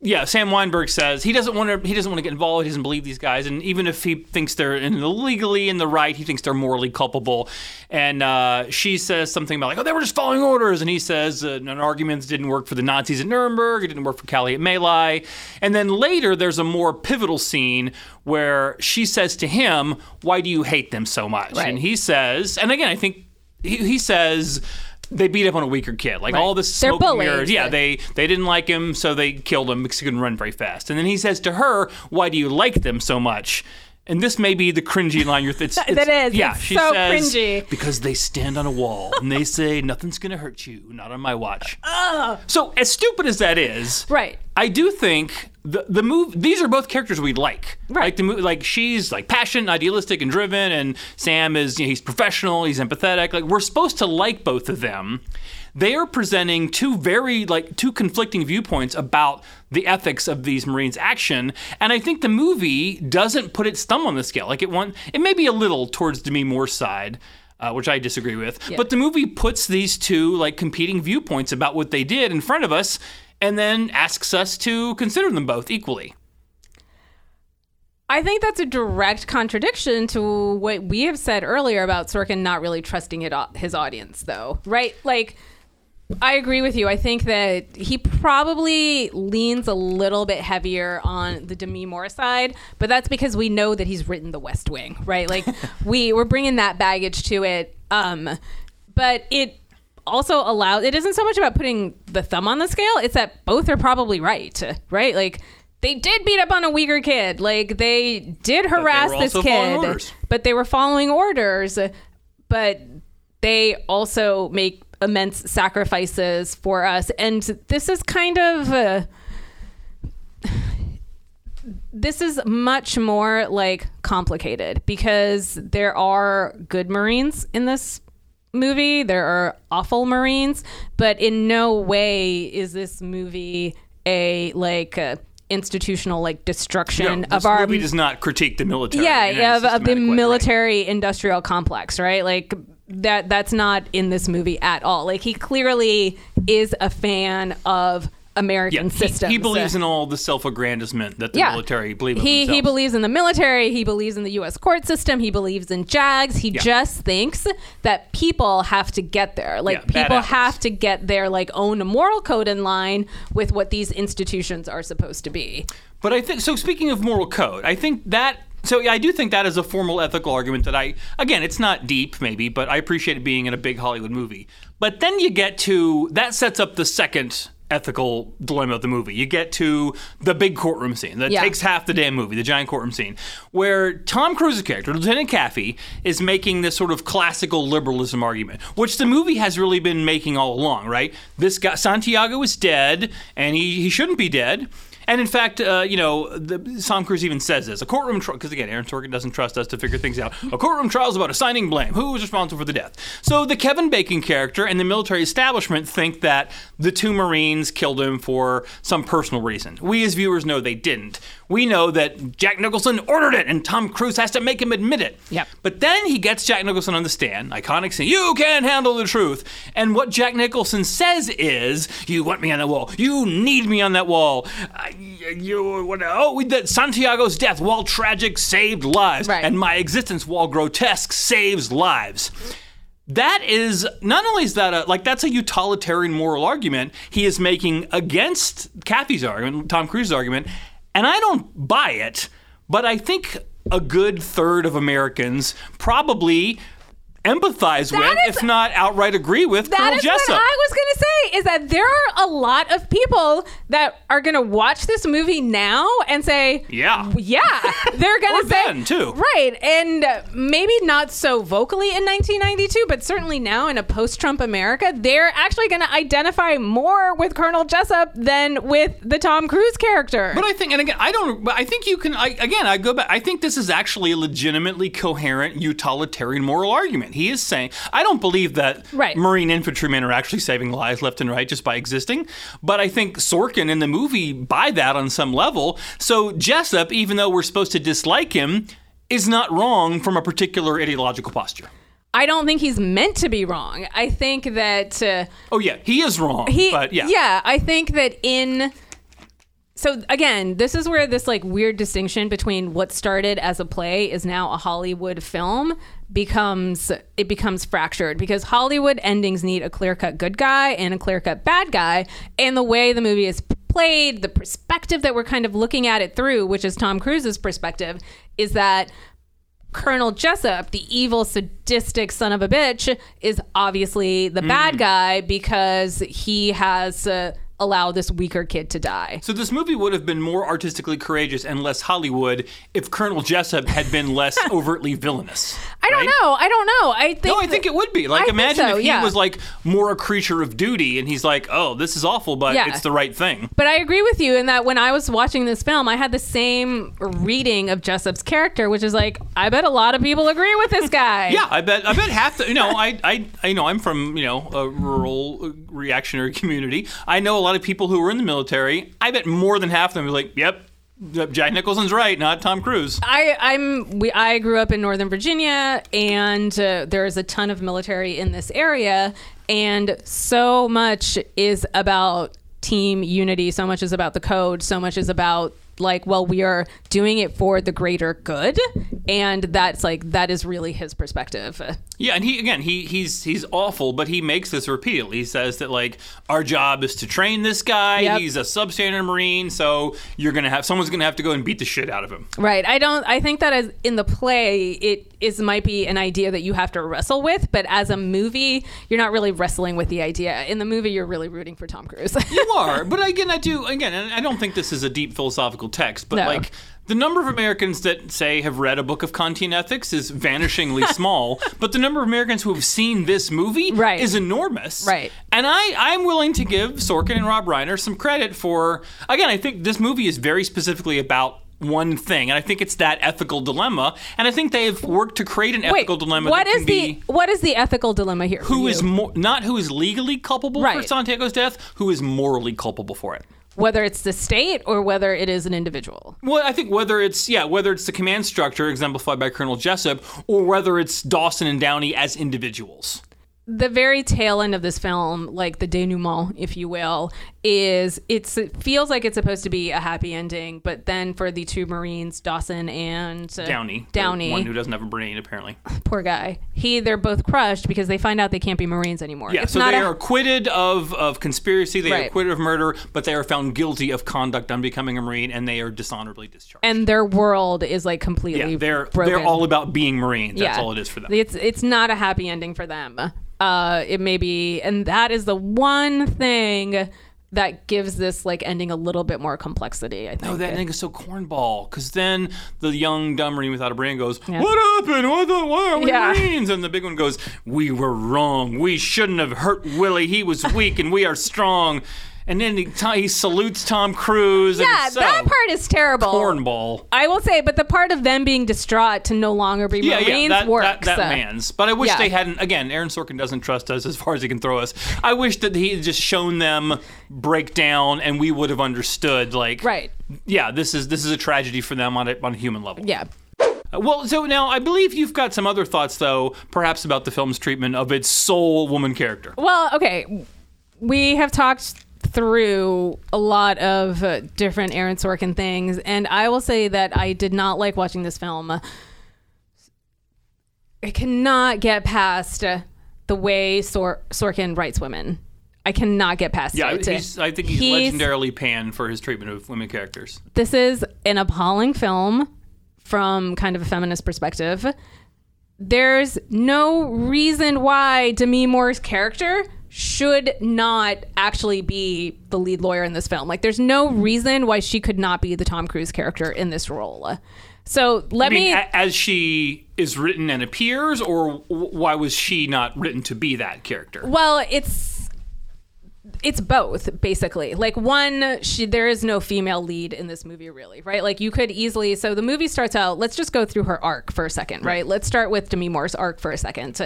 yeah, Sam Weinberg says he doesn't want to. He doesn't want to get involved. He doesn't believe these guys, and even if he thinks they're in the legally in the right, he thinks they're morally culpable. And uh, she says something about like, "Oh, they were just following orders," and he says, uh, "An arguments didn't work for the Nazis at Nuremberg. It didn't work for Calley at My Lai." And then later, there's a more pivotal scene where she says to him, "Why do you hate them so much?" Right. And he says, and again, I think he, he says. They beat up on a weaker kid, like Right. all this smoke mirrors. Yeah, they they didn't like him, so they killed him because he couldn't run very fast. And then he says to her, "Why do you like them so much?" And this may be the cringy line. You're, it's, it's, That is. Yeah, It's she so says cringy. because they stand on a wall and they say nothing's gonna hurt you, not on my watch. So as stupid as that is, Right. I do think the the move. These are both characters we like. Right. Like the mo- like she's like passionate, idealistic, and driven, and Sam is you know, he's professional, he's empathetic. Like we're supposed to like both of them. They are presenting two very like two conflicting viewpoints about the ethics of these Marines' action, and I think the movie doesn't put its thumb on the scale. Like it want it may be a little towards Demi Moore's side. Uh, which I disagree with, but the movie puts these two like competing viewpoints about what they did in front of us, and then asks us to consider them both equally. I think that's a direct contradiction to what we have said earlier about Sorkin not really trusting it, his audience, though, right? Like, I agree with you. I think that he probably leans a little bit heavier on the Demi Moore side, but that's because we know that he's written The West Wing, right? Like, we we're bringing that baggage to it. Um, but it also allows. It isn't so much about putting the thumb on the scale; it's that both are probably right, right? Like. They did beat up on a weaker kid. Like they did harass were this kid, but they were following orders. But they also make immense sacrifices for us and this is kind of uh, this is much more like complicated because there are good marines in this movie there are awful marines but in no way is this movie a like uh, institutional like destruction of our movie does not critique the military. yeah, yeah, of, of the systematic way, right. military industrial complex, right? Like that that's not in this movie at all. Like he clearly is a fan of American Yeah, he, systems. he believes in all the self-aggrandizement that the Yeah. military believe of he he believes in the military. He believes in the U.S. court system. He believes in JAGs. He Yeah. just thinks that people have to get there. Like people have to get their like own moral code in line with what these institutions are supposed to be. But I think so. Speaking of moral code, I think that. So yeah, I do think that is a formal ethical argument that I again, it's not deep maybe, but I appreciate it being in a big Hollywood movie. But then you get to that sets up the second ethical dilemma of the movie. You get to the big courtroom scene that Yeah. takes half the damn movie, the giant courtroom scene, where Tom Cruise's character, Lieutenant Kaffee, is making this sort of classical liberalism argument, which the movie has really been making all along, right? This guy Santiago is dead, and he, he shouldn't be dead. And in fact, uh, you know, the, Tom Cruise even says this: a courtroom trial, because again, Aaron Sorkin doesn't trust us to figure things out. A courtroom trial is about assigning blame. Who is responsible for the death? So the Kevin Bacon character and the military establishment think that the two Marines killed him for some personal reason. We as viewers know they didn't. We know that Jack Nicholson ordered it, and Tom Cruise has to make him admit it. Yep. But then he gets Jack Nicholson on the stand, iconic scene. You can't handle the truth. And what Jack Nicholson says is, "You want me on the wall. You need me on that wall. I, you what, oh that Santiago's death, while tragic, saved lives, Right. and my existence, while grotesque, saves lives." That is not only is that a like that's a utilitarian moral argument he is making against Kaffee's argument, Tom Cruise's argument, and I don't buy it. But I think a good third of Americans probably empathize with, is- if not outright agree with, That Colonel is Jessup. what I was going to say is that there are a lot of people that are going to watch this movie now and say, Yeah. yeah, they're going to say, then, too. right, and maybe not so vocally in 1992, but certainly now in a post-Trump America, they're actually going to identify more with Colonel Jessup than with the Tom Cruise character. But I think, and again, I don't. But I think you can. I, again, I go back. I think this is actually a legitimately coherent utilitarian moral argument. He is saying, I don't believe that Right. Marine infantrymen are actually saving lives left and right just by existing. But I think Sorkin in the movie buy that on some level. So Jessup, even though we're supposed to dislike him, is not wrong from a particular ideological posture. I don't think he's meant to be wrong. I think that. Uh, Oh yeah, he is wrong. he but yeah, i think that in so again this is where this like weird distinction between what started as a play is now a hollywood film becomes it becomes fractured because hollywood endings need a clear-cut good guy and a clear-cut bad guy. And the way the movie is played the perspective that we're kind of looking at it through which is tom cruise's perspective is that Colonel Jessup, the evil, sadistic son of a bitch, is obviously the bad guy because he has uh, allowed this weaker kid to die. So this movie would have been more artistically courageous and less Hollywood if Colonel Jessup had been less overtly villainous. I don't right? know. I don't know. I think. No, I think it would be. Like, I imagine so, if he yeah. was like more a creature of duty, and he's like, "Oh, this is awful, but Yeah. it's the right thing." But I agree with you in that when I was watching this film, I had the same reading of Jessup's character, which is like, I bet a lot of people agree with this guy. Yeah, I bet. I bet half the. You know, I, I, I know I'm from you know a rural reactionary community. I know a lot of people who were in the military. I bet more than half of them were like, "Yep, Jack Nicholson's right, not Tom Cruise." I, I'm we, I grew up in Northern Virginia, and uh, there is a ton of military in this area, and so much is about team unity. So much is about the code. So much is about like, well, we are doing it for the greater good, and that's like that is really his perspective. Yeah, and he again, he he's he's awful, but he makes this repeatedly. He says that like our job is to train this guy. Yep. He's a substandard marine, so you're gonna have someone's gonna have to go and beat the shit out of him. Right. I don't. I think that as in the play, it is might be an idea that you have to wrestle with, but as a movie, you're not really wrestling with the idea. In the movie, you're really rooting for Tom Cruise. You are, but again, I do again, and I don't think this is a deep philosophical text, but No. like. The number of Americans that say have read a book of Kantian ethics is vanishingly small, but the number of Americans who have seen this movie Right. is enormous. Right. And I, I'm willing to give Sorkin and Rob Reiner some credit for, again, I think this movie is very specifically about one thing, and I think it's that ethical dilemma, and I think they've worked to create an Wait, ethical dilemma what that is can the be what is the ethical dilemma here? who is more, not who is legally culpable for Santiago's death, who is morally culpable for it. Whether it's the state or whether it is an individual? Well, I think whether it's yeah, whether it's the command structure exemplified by Colonel Jessup, or whether it's Dawson and Downey as individuals. The very tail end of this film, like the denouement, if you will, is it's it feels like it's supposed to be a happy ending, but then for the two Marines, Dawson and uh, Downey, Downey, one who doesn't have a brain apparently. poor guy, he they're both crushed because they find out they can't be Marines anymore. Yeah, it's so they a, are acquitted of of conspiracy, they are acquitted of murder, but they are found guilty of conduct on becoming a Marine, and they are dishonorably discharged. and their world is like completely yeah, they're broken. they're all about being Marines. That's all it is for them. It's it's not a happy ending for them. Uh, it may be, and that is the one thing that gives this like ending a little bit more complexity. I think. Oh, that ending is so cornball. Because then the young dumb Marine without a brain goes, Yeah. "What happened? What the? what? we Yeah. Marines?" And the big one goes, "We were wrong. We shouldn't have hurt Willie. He was weak, and we are strong." And then he, he salutes Tom Cruise. and Yeah, so that part is terrible. cornball. I will say, but the part of them being distraught to no longer be Yeah, Marines yeah, that, works. that, that mans. But I wish Yeah. they hadn't. Again, Aaron Sorkin doesn't trust us as far as he can throw us. I wish that he had just shown them break down, and we would have understood. Like, Right. Yeah, this is this is a tragedy for them on a, on a human level. Yeah. Uh, Well, so now I believe you've got some other thoughts, though, perhaps about the film's treatment of its sole woman character. Well, okay. We have talked through a lot of uh, different Aaron Sorkin things, and I will say that I did not like watching this film. I cannot get past the way Sor- Sorkin writes women. I cannot get past Yeah, it. he's, I think he's, He's- legendarily panned for his treatment of women characters. this is an appalling film from kind of a feminist perspective. There's no reason why Demi Moore's character should not actually be the lead lawyer in this film. Like, there's no hmm. reason why she could not be the Tom Cruise character in this role. So let me. as she is written and appears, or why was she not written to be that character? Well, it's it's both basically. Like one, she, there is no female lead in this movie, really, right? Like you could easily. So the movie starts out. Let's just go through her arc for a second, right? Let's start with Demi Moore's arc for a second.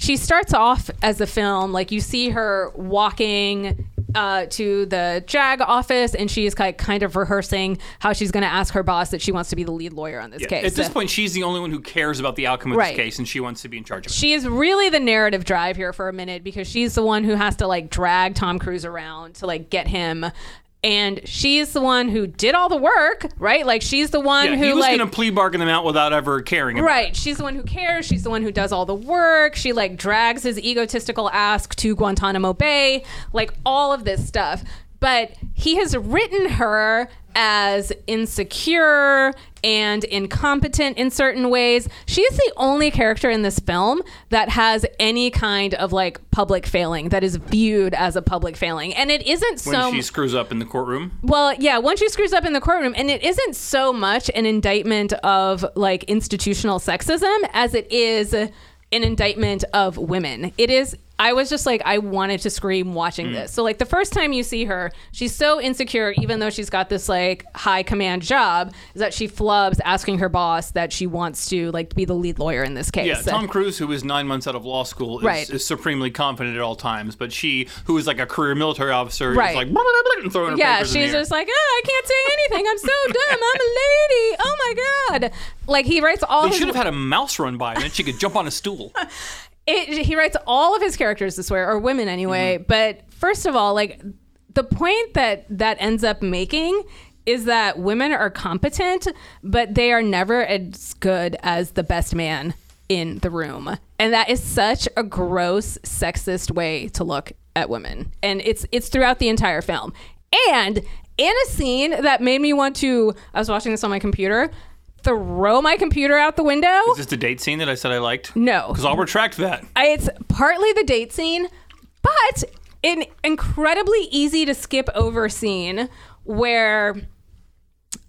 She starts off as a film like you see her walking uh, to the JAG office, and she's like kind of rehearsing how she's going to ask her boss that she wants to be the lead lawyer on this case. At this point, she's the only one who cares about the outcome of Right. this case, and she wants to be in charge of it. she is really the narrative drive here for a minute because she's the one who has to like drag Tom Cruise around to like get him. And she's the one who did all the work, right? Like she's the one Yeah, who he was like going to plea bargain them out without ever caring about Right. She's the one who cares. She's the one who does all the work. She like drags his egotistical ass to Guantanamo Bay, like all of this stuff. But he has written her as insecure and incompetent in certain ways. She is the only character in this film that has any kind of like public failing that is viewed as a public failing. And it isn't so when she screws up in the courtroom. well, yeah, once she screws up in the courtroom, and it isn't so much an indictment of like institutional sexism as it is an indictment of women. It is. I was just like, I wanted to scream watching mm. this. So, like, the first time you see her, she's so insecure, even though she's got this like high command job, is that she flubs asking her boss that she wants to like be the lead lawyer in this case. Yeah, Tom Cruise, who is nine months out of law school, is, Right. is supremely confident at all times. But she, who is like a career military officer, Right. is like blah, blah, blah, and throwing her yeah, papers in she's the air. just like, oh, I can't say anything. I'm so dumb. I'm a lady. Oh my god! Like he writes all They his should have had a mouse run by, and then she could jump on a stool. it, he writes all of his characters this way, or women anyway. Mm-hmm. But first of all, like the point that that ends up making is that women are competent, but they are never as good as the best man in the room, and that is such a gross, sexist way to look at women, and it's it's throughout the entire film. And in a scene that made me want to, I was watching this on my computer. Throw my computer out the window. Is this the date scene that I said I liked? No. Because I'll retract that. I- it's partly the date scene, but an incredibly easy to skip over scene where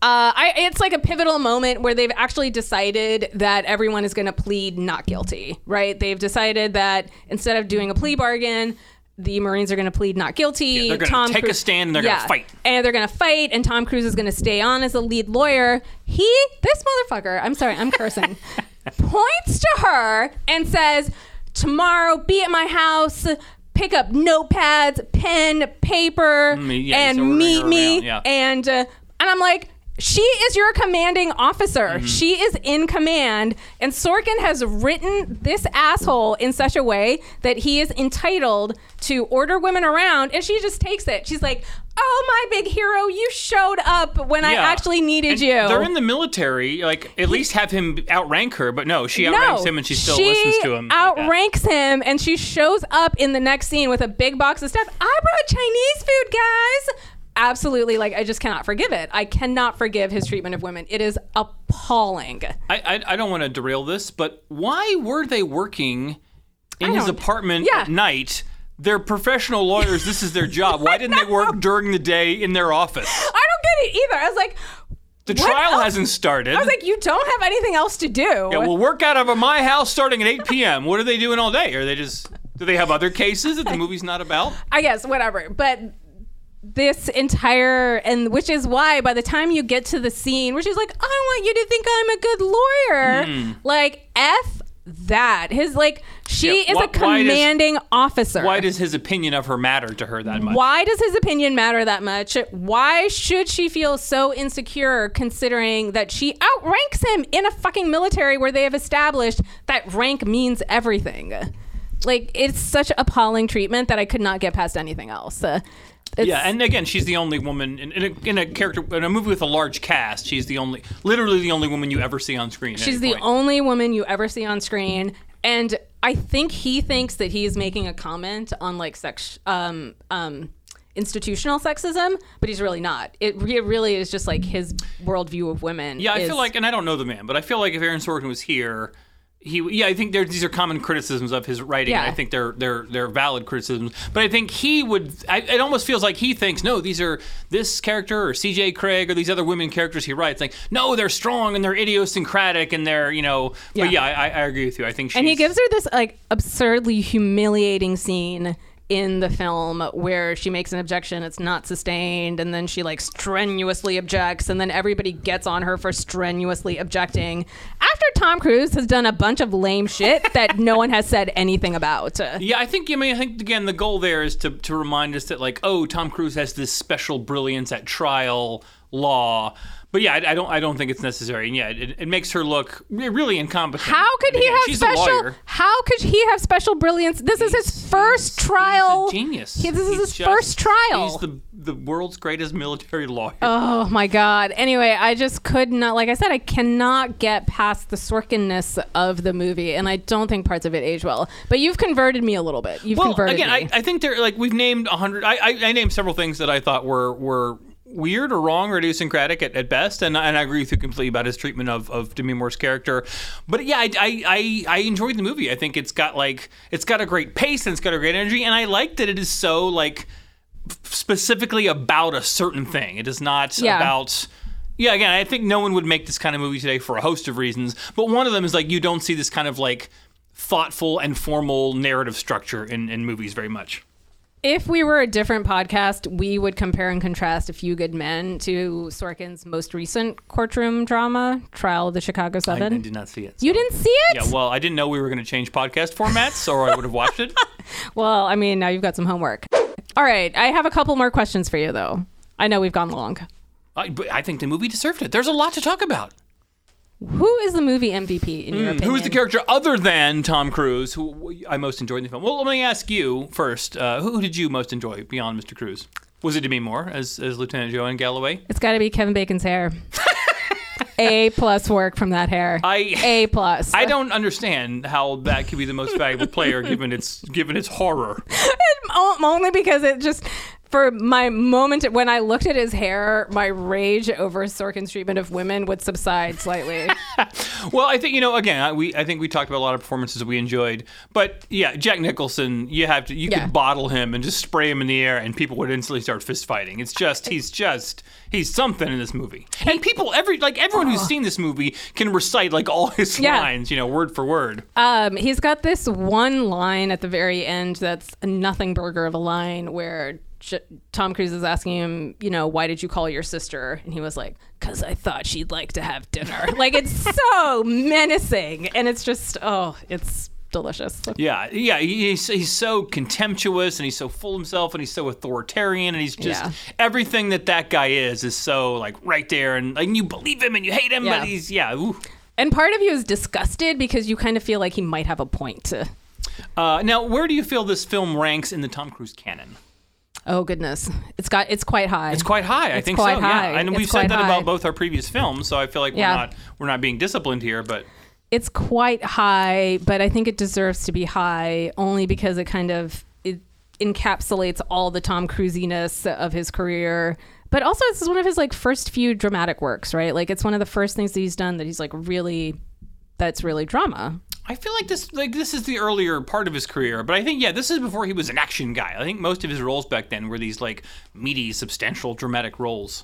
uh, I, it's like a pivotal moment where they've actually decided that everyone is going to plead not guilty, right? They've decided that instead of doing a plea bargain, the Marines are going to plead not guilty. they're gonna Tom take a stand and they're gonna fight. And they're going to fight, and Tom Cruise is going to stay on as a lead lawyer. He, this motherfucker, I'm sorry, I'm cursing, points to her and says, Tomorrow, be at my house. Pick up notepads, pen, paper, Mm, yeah, and meet me. yeah. And uh, and I'm like, she is your commanding officer. Mm-hmm. She is in command. And Sorkin has written this asshole in such a way that he is entitled to order women around. And she just takes it. She's like, oh, my big hero, you showed up when I actually needed And you. They're in the military. Like, at least have him outrank her. But no, she outranks him and she still she listens to him. like outranks him, and she shows up in the next scene with a big box of stuff. I brought Chinese food, guys. Absolutely, like I just cannot forgive it. I cannot forgive his treatment of women. It is appalling. I, I, I don't want to derail this, but why were they working in his apartment Yeah. at night? They're professional lawyers. This is their job. Why didn't they work during the day in their office? I don't get it either. I was like, The What trial else? hasn't started. I was like, you don't have anything else to do. yeah, we'll work out of my house starting at 8 p.m. What are they doing all day? Are they just? Do they have other cases that the movie's not about? I guess whatever. But this entire and which is why by the time you get to the scene where she's like i want you to think i'm a good lawyer Hmm. like f that. His like she Yeah, is a why does- commanding officer. Why does his opinion of her matter to her that much? why does his opinion matter that much? Why should she feel so insecure considering that she outranks him in a fucking military where they have established that rank means everything? Like it's such appalling treatment that i could not get past anything else. Uh, it's- Yeah, and again, she's the only woman in, in, a, in a character in a movie with a large cast. She's the only, literally the only woman you ever see on screen. She's the point. only woman you ever see on screen, and I think he thinks that he is making a comment on like sex, um, um, institutional sexism, but he's really not. It, re- it really is just like his worldview of women. Yeah, I is- feel like, and I don't know the man, but I feel like if Aaron Sorkin was here, he, yeah, I think there, these are common criticisms of his writing. and Yeah. I think they're they're they're valid criticisms, but I think he would. I, it almost feels like he thinks, no, these are this character or C.J. Cregg or these other women characters he writes. Like, no, they're strong and they're idiosyncratic and they're you know. But Yeah. yeah, I, I agree with you. I think she's, and he gives her this like absurdly humiliating scene in the film where she makes an objection it's not sustained and then she like strenuously objects and then everybody gets on her for strenuously objecting after tom cruise has done a bunch of lame shit that no one has said anything about. Yeah, I think I mean I think again the goal there is to to remind us that like oh Tom Cruise has this special brilliance at trial law, but yeah I, I don't I don't think it's necessary and yeah it, it makes her look re- really incompetent. how could he again, have special how could he have special brilliance this is his first he's- trial He's a genius. He- this is He's his just- first trial He's the the world's greatest military lawyer. Oh my god. Anyway, I just could not like I said, I cannot get past the Sorkinness of the movie, and I don't think parts of it age well. But you've converted me a little bit. You've well, converted again, me. I, I think there like we've named a hundred. I, I I named several things that I thought were were weird or wrong or idiosyncratic at, at best, and, and I agree with you completely about his treatment of, of Demi Moore's character. But yeah, I, I I I enjoyed the movie. I think it's got like it's got a great pace and it's got a great energy, and I like that it is so like specifically about a certain thing. It is not Yeah. about. Yeah, again, I think no one would make this kind of movie today for a host of reasons, but one of them is like you don't see this kind of like thoughtful and formal narrative structure in, in movies very much. If we were a different podcast, we would compare and contrast A Few Good Men to Sorkin's most recent courtroom drama, Trial of the Chicago I, Seven. I did not see it. you didn't see it? Yeah, well, I didn't know we were going to change podcast formats, or I would have watched it. well, I mean, now you've got some homework. All right, I have a couple more questions for you, though. I know we've gone long. I, I think the movie deserved it. There's a lot to talk about. Who is the movie MVP in your opinion? Hmm, Who is the character other than Tom Cruise who I most enjoyed in the film? Well, let me ask you first. Uh, who did you most enjoy beyond Mr. Cruise? Was it Demi Moore as, as Lieutenant Joe Joanne Galloway? It's got to be Kevin Bacon's hair. A plus work from that hair. I- A plus. I don't understand how that could be the most valuable player given its given its horror. Only because it just for my moment when I looked at his hair, my rage over Sorkin's treatment of women would subside slightly. Well, I think you know. Again, I- we I think we talked about a lot of performances we enjoyed, but yeah, Jack Nicholson, you have to you Yeah. could bottle him and just spray him in the air, and people would instantly start fist fighting. It's just he's just he's something in this movie, and people every like everyone who's seen this movie can recite like all his Yeah. lines, you know, word for word. um, he's got this one line at the very end that's a nothing burger of a line where J- Tom Cruise is asking him, you know, why did you call your sister? And he was like, because I thought she'd like to have dinner. like it's so menacing, and it's just oh, it's delicious. Yeah, yeah, he's he's so contemptuous and he's so full of himself and he's so authoritarian and he's just Yeah. everything that that guy is is so like right there and like you believe him and you hate him, Yeah. but he's yeah. Ooh. And part of you is disgusted because you kind of feel like he might have a point. Uh, now, where do you feel this film ranks in the Tom Cruise canon? Oh goodness, it's got it's quite high. It's quite high. I It's think quite so. high. Yeah, and It's we've said that high. about both our previous films, so I feel like Yeah. we're not we're not being disciplined here. But it's quite high, but I think it deserves to be high only because it kind of it encapsulates all the Tom Cruisiness of his career. But also, this is one of his like first few dramatic works, right? Like it's one of the first things that he's done that he's like really that's really drama. I feel like this like this is the earlier part of his career. But I think yeah, this is before he was an action guy. I think most of his roles back then were these like meaty, substantial, dramatic roles.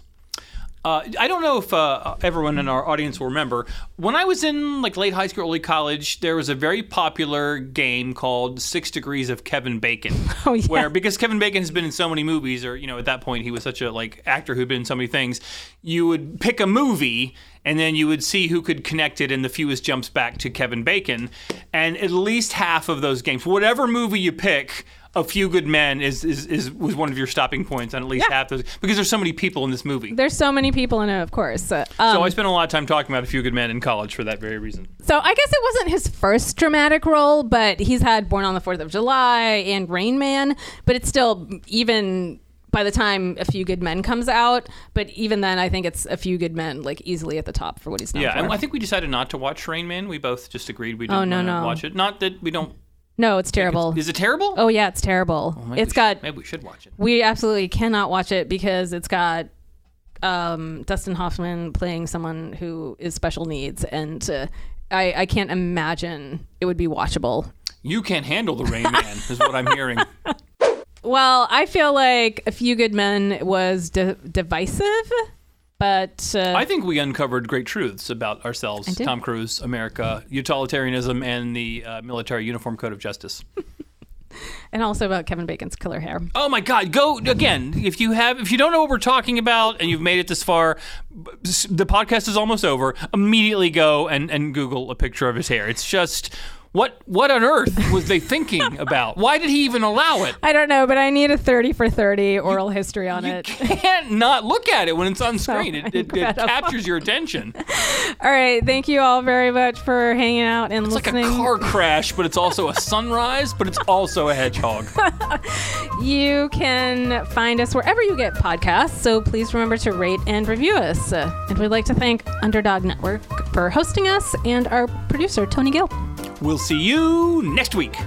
Uh, I don't know if uh, everyone in our audience will remember. When I was in like late high school, early college, there was a very popular game called Six Degrees of Kevin Bacon. Oh, yeah. Where because Kevin Bacon has been in so many movies, or you know, at that point he was such a like actor who'd been in so many things, you would pick a movie and then you would see who could connect it in the fewest jumps back to Kevin Bacon. And at least half of those games, whatever movie you pick, a few good men is, is, is was one of your stopping points on at least Yeah. half those because there's so many people in this movie. There's so many people in it, of course. Uh, um, so I spent a lot of time talking about a few good men in college for that very reason. So I guess it wasn't his first dramatic role, but he's had Born on the Fourth of July and Rain Man. But it's still even by the time A Few Good Men comes out. But even then, I think it's A Few Good Men like easily at the top for what he's known Yeah, for. I think we decided not to watch Rain Man. We both just agreed we didn't Oh, no, no. watch it. Not that we don't. no, it's terrible. Is it terrible? oh yeah, it's terrible. Maybe it's got should- maybe we should watch it. we absolutely cannot watch it because it's got um, Dustin Hoffman playing someone who is special needs, and uh, I, I can't imagine it would be watchable. You can't handle the Rain Man, is what I'm hearing. Well, I feel like A Few Good Men was di- divisive, but uh, I think we uncovered great truths about ourselves. Tom Cruise, America, utilitarianism, and the uh, military uniform code of justice. and also about Kevin Bacon's killer hair. Oh my God! Go again. If you have, if you don't know what we're talking about, and you've made it this far, the podcast is almost over. Immediately go and and Google a picture of his hair. It's just what what on earth was they thinking about? Why did he even allow it? I don't know, but I need a 30 for 30 oral history on You it. can't not look at it when it's on screen. It, it, it captures your attention. All right, thank you all very much for hanging out and listening. It's like a car crash, but it's also a sunrise, but it's also a hedgehog. You can find us wherever you get podcasts, so please remember to rate and review us. And we'd like to thank Underdog Network for hosting us and our producer, Tony Gill. We'll see you next week.